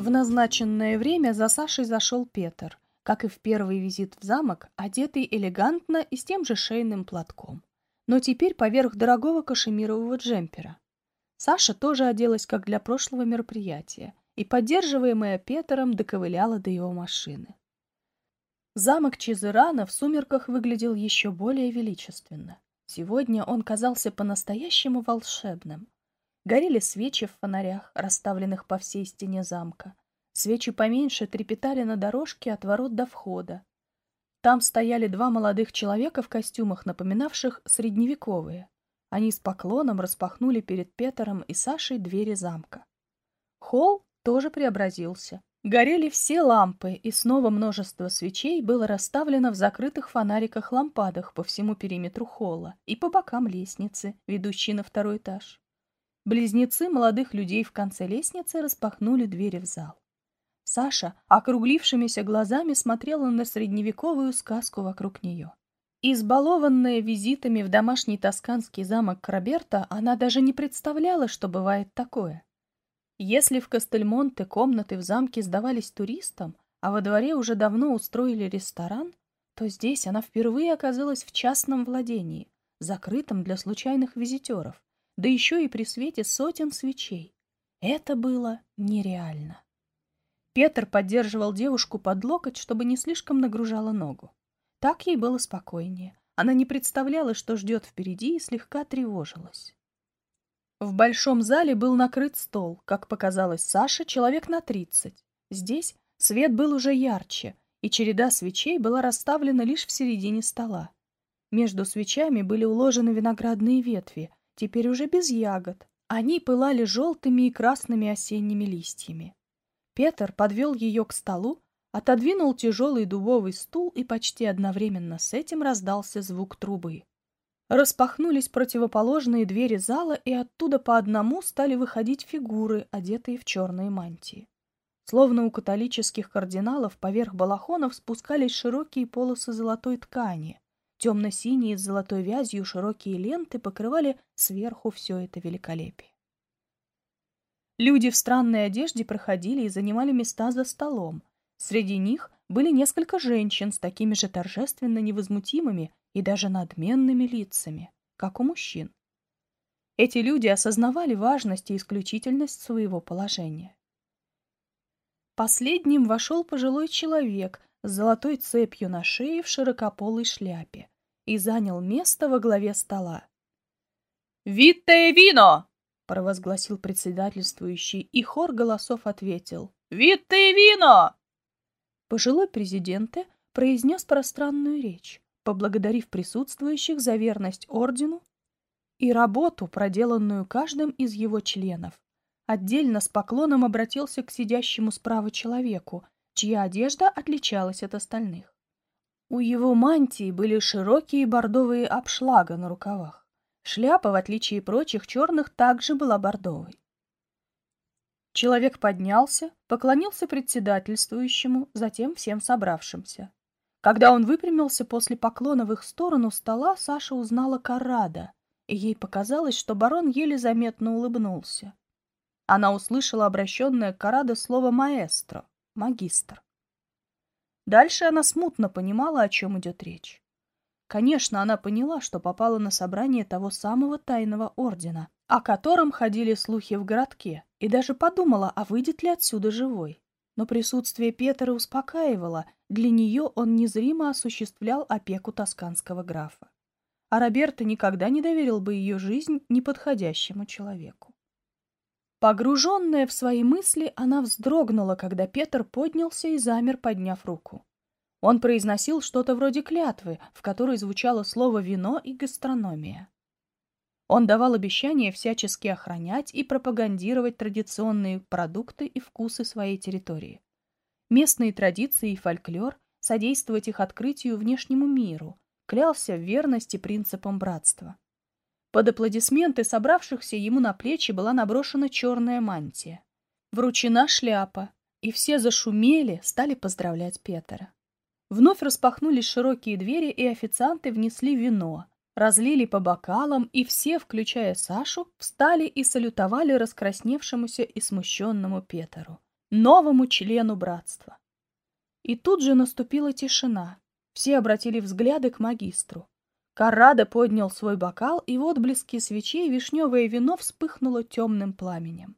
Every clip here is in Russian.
В назначенное время за Сашей зашел Петр, как и в первый визит в замок, одетый элегантно и с тем же шейным платком, но теперь поверх дорогого кашемирового джемпера. Саша тоже оделась, как для прошлого мероприятия, и, поддерживаемая Петером, доковыляла до его машины. Замок Чизырана в сумерках выглядел еще более величественно. Сегодня он казался по-настоящему волшебным. Горели свечи в фонарях, расставленных по всей стене замка. Свечи поменьше трепетали на дорожке от ворот до входа. Там стояли два молодых человека в костюмах, напоминавших средневековые. Они с поклоном распахнули перед Петером и Сашей двери замка. Холл тоже преобразился. Горели все лампы, и снова множество свечей было расставлено в закрытых фонариках-лампадах по всему периметру холла и по бокам лестницы, ведущей на второй этаж. Близнецы молодых людей в конце лестницы распахнули двери в зал. Саша округлившимися глазами смотрела на средневековую сказку вокруг нее. Избалованная визитами в домашний тосканский замок Краберта, она даже не представляла, что бывает такое. Если в Кастельмонте комнаты в замке сдавались туристам, а во дворе уже давно устроили ресторан, то здесь она впервые оказалась в частном владении, закрытом для случайных визитеров, да еще и при свете сотен свечей. Это было нереально. Петр поддерживал девушку под локоть, чтобы не слишком нагружала ногу. Так ей было спокойнее. Она не представляла, что ждет впереди, и слегка тревожилась. В большом зале был накрыт стол, как показалось Саше, человек на тридцать. Здесь свет был уже ярче, и череда свечей была расставлена лишь в середине стола. Между свечами были уложены виноградные ветви, теперь уже без ягод. Они пылали желтыми и красными осенними листьями. Петр подвел ее к столу, отодвинул тяжелый дубовый стул, и почти одновременно с этим раздался звук трубы. Распахнулись противоположные двери зала, и оттуда по одному стали выходить фигуры, одетые в черные мантии. Словно у католических кардиналов поверх балахонов спускались широкие полосы золотой ткани. Темно-синие с золотой вязью широкие ленты покрывали сверху все это великолепие. Люди в странной одежде проходили и занимали места за столом. Среди них были несколько женщин с такими же торжественно невозмутимыми и даже надменными лицами, как у мужчин. Эти люди осознавали важность и исключительность своего положения. Последним вошел пожилой человек с золотой цепью на шее в широкополой шляпе и занял место во главе стола. «Витте вино!» — провозгласил председательствующий, и хор голосов ответил. «Витте вино!» Пожилой президент произнес пространную речь, поблагодарив присутствующих за верность ордену и работу, проделанную каждым из его членов. Отдельно с поклоном обратился к сидящему справа человеку, чья одежда отличалась от остальных. У его мантии были широкие бордовые обшлага на рукавах. Шляпа, в отличие прочих черных, также была бордовой. Человек поднялся, поклонился председательствующему, затем всем собравшимся. Когда он выпрямился после поклона в их сторону стола, Саша узнала Карада, и ей показалось, что барон еле заметно улыбнулся. Она услышала обращенное к Карадо слово «маэстро» — «магистр». Дальше она смутно понимала, о чем идет речь. Конечно, она поняла, что попала на собрание того самого тайного ордена, о котором ходили слухи в городке, и даже подумала, а выйдет ли отсюда живой. Но присутствие Петера успокаивало, для нее он незримо осуществлял опеку тосканского графа. А Роберто никогда не доверил бы ее жизнь неподходящему человеку. Погруженная в свои мысли, она вздрогнула, когда Петр поднялся и замер, подняв руку. Он произносил что-то вроде клятвы, в которой звучало слово «вино» и «гастрономия». Он давал обещание всячески охранять и пропагандировать традиционные продукты и вкусы своей территории местные традиции и фольклор, содействовать их открытию внешнему миру, клялся в верности принципам братства. Под аплодисменты собравшихся ему на плечи была наброшена черная мантия. Вручена шляпа, и все зашумели, стали поздравлять Петера. Вновь распахнулись широкие двери, и официанты внесли вино, разлили по бокалам, и все, включая Сашу, встали и салютовали раскрасневшемуся и смущенному Петеру. новому члену братства. И тут же наступила тишина. Все обратили взгляды к магистру. Каррада поднял свой бокал, и в отблеске свечей вишневое вино вспыхнуло темным пламенем.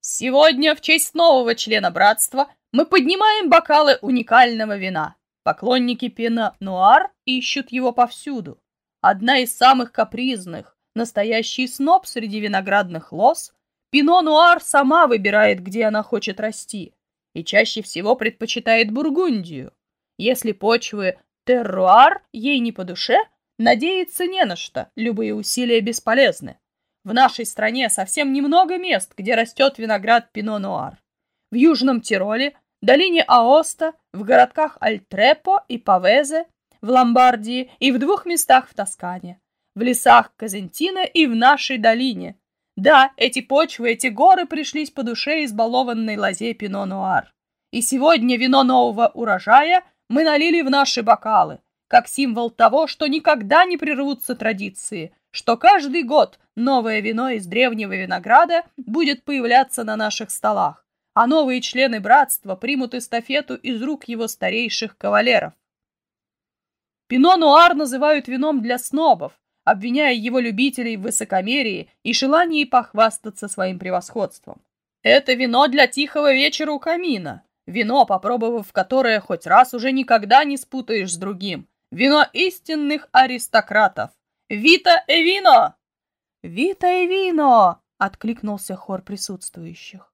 «Сегодня в честь нового члена братства мы поднимаем бокалы уникального вина. Поклонники пена Нуар ищут его повсюду. Одна из самых капризных, настоящий сноб среди виноградных лоз, Пино Нуар сама выбирает, где она хочет расти, и чаще всего предпочитает Бургундию. Если почвы терруар ей не по душе, надеяться не на что, любые усилия бесполезны. В нашей стране совсем немного мест, где растет виноград Пино Нуар. В Южном Тироле, долине Аоста, в городках Альтрепо и Павезе, в Ломбардии и в двух местах в Тоскане, в лесах Казентина и в нашей долине. Да, эти почвы, эти горы пришлись по душе избалованной лозе Пино Нуар. И сегодня вино нового урожая мы налили в наши бокалы, как символ того, что никогда не прервутся традиции, что каждый год новое вино из древнего винограда будет появляться на наших столах, а новые члены братства примут эстафету из рук его старейших кавалеров. Пино-нуар называют вином для снобов, обвиняя его любителей в высокомерии и желании похвастаться своим превосходством. Это вино для тихого вечера у камина, вино, попробовав которое хоть раз уже никогда не спутаешь с другим, вино истинных аристократов. Вита и вино! Вита и вино! откликнулся хор присутствующих.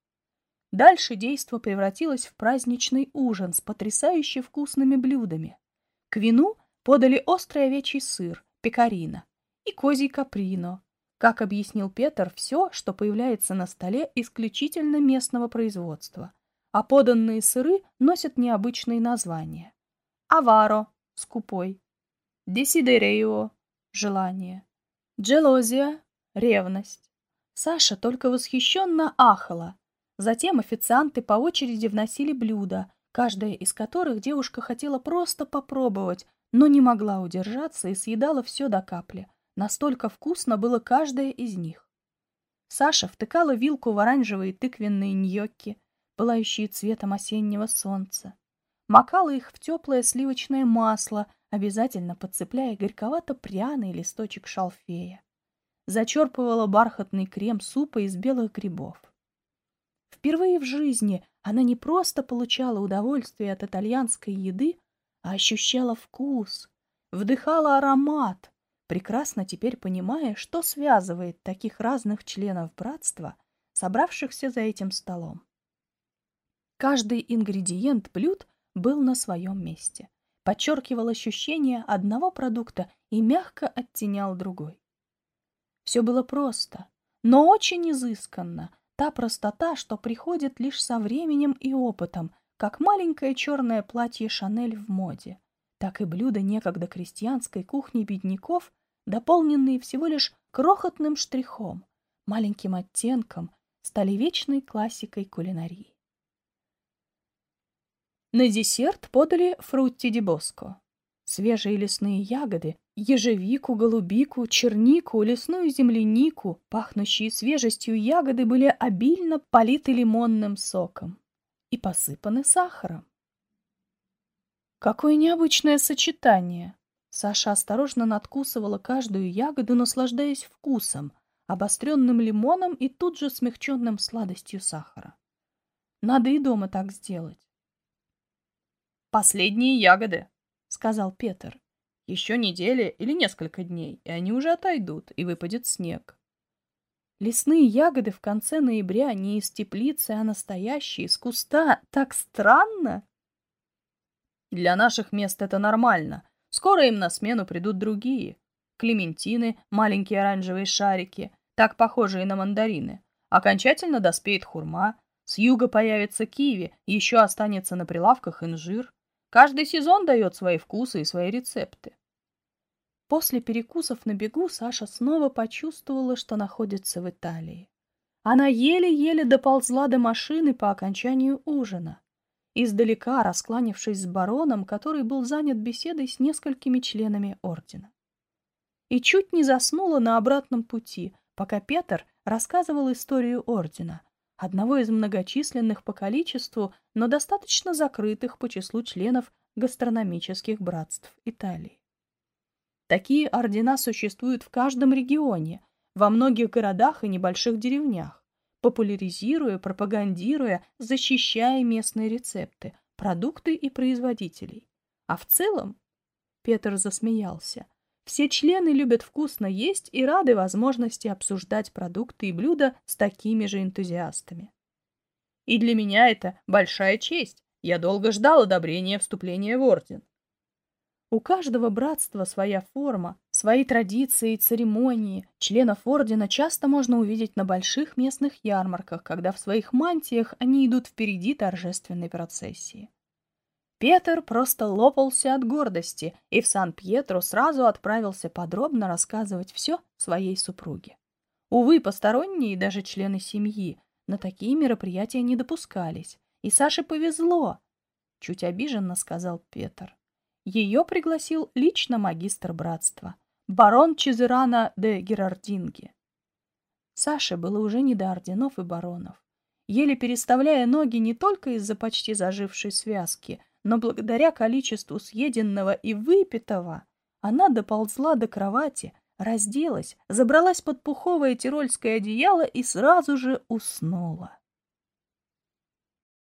Дальше действо превратилось в праздничный ужин с потрясающе вкусными блюдами. К вину подали острый овечий сыр, пекарина, и козий каприно. Как объяснил Петр, все, что появляется на столе, исключительно местного производства, а поданные сыры носят необычные названия. Аваро – скупой, десидерео – желание, джелозия – ревность. Саша только восхищенно ахала. Затем официанты по очереди вносили блюда, каждое из которых девушка хотела просто попробовать, но не могла удержаться и съедала все до капли – Настолько вкусно было каждое из них. Саша втыкала вилку в оранжевые тыквенные ньокки, пылающие цветом осеннего солнца. Макала их в теплое сливочное масло, обязательно подцепляя горьковато-пряный листочек шалфея. Зачерпывала бархатный крем супа из белых грибов. Впервые в жизни она не просто получала удовольствие от итальянской еды, а ощущала вкус, вдыхала аромат, прекрасно теперь понимая, что связывает таких разных членов братства, собравшихся за этим столом. Каждый ингредиент блюд был на своем месте, подчеркивал ощущение одного продукта и мягко оттенял другой. Все было просто, но очень изысканно, та простота, что приходит лишь со временем и опытом, как маленькое черное платье Шанель в моде, так и блюда некогда крестьянской кухни бедняков дополненные всего лишь крохотным штрихом, маленьким оттенком, стали вечной классикой кулинарии. На десерт подали фрутти ди боско. Свежие лесные ягоды, ежевику, голубику, чернику, лесную землянику, пахнущие свежестью ягоды были обильно политы лимонным соком и посыпаны сахаром. Какое необычное сочетание! Саша осторожно надкусывала каждую ягоду, наслаждаясь вкусом, обостренным лимоном и тут же смягченным сладостью сахара. Надо и дома так сделать. «Последние ягоды», — сказал Петр. «Еще неделя или несколько дней, и они уже отойдут, и выпадет снег». Лесные ягоды в конце ноября не из теплицы, а настоящие, из куста. Так странно. Для наших мест это нормально, Скоро им на смену придут другие. Клементины, маленькие оранжевые шарики, так похожие на мандарины. Окончательно доспеет хурма. С юга появится киви, еще останется на прилавках инжир. Каждый сезон дает свои вкусы и свои рецепты. После перекусов на бегу Саша снова почувствовала, что находится в Италии. Она еле-еле доползла до машины по окончанию ужина издалека раскланившись с бароном, который был занят беседой с несколькими членами ордена. И чуть не заснула на обратном пути, пока Петр рассказывал историю ордена, одного из многочисленных по количеству, но достаточно закрытых по числу членов гастрономических братств Италии. Такие ордена существуют в каждом регионе, во многих городах и небольших деревнях, популяризируя, пропагандируя, защищая местные рецепты, продукты и производителей. А в целом, Петр засмеялся, все члены любят вкусно есть и рады возможности обсуждать продукты и блюда с такими же энтузиастами. И для меня это большая честь. Я долго ждал одобрения вступления в орден. У каждого братства своя форма, свои традиции и церемонии. Членов ордена часто можно увидеть на больших местных ярмарках, когда в своих мантиях они идут впереди торжественной процессии. Петр просто лопался от гордости и в Сан-Пьетро сразу отправился подробно рассказывать все своей супруге. Увы, посторонние, даже члены семьи, на такие мероприятия не допускались. И Саше повезло, — чуть обиженно сказал Петр. Ее пригласил лично магистр братства, барон Чизерана де Герардинги. Саше было уже не до орденов и баронов. Еле переставляя ноги не только из-за почти зажившей связки — но благодаря количеству съеденного и выпитого она доползла до кровати, разделась, забралась под пуховое тирольское одеяло и сразу же уснула.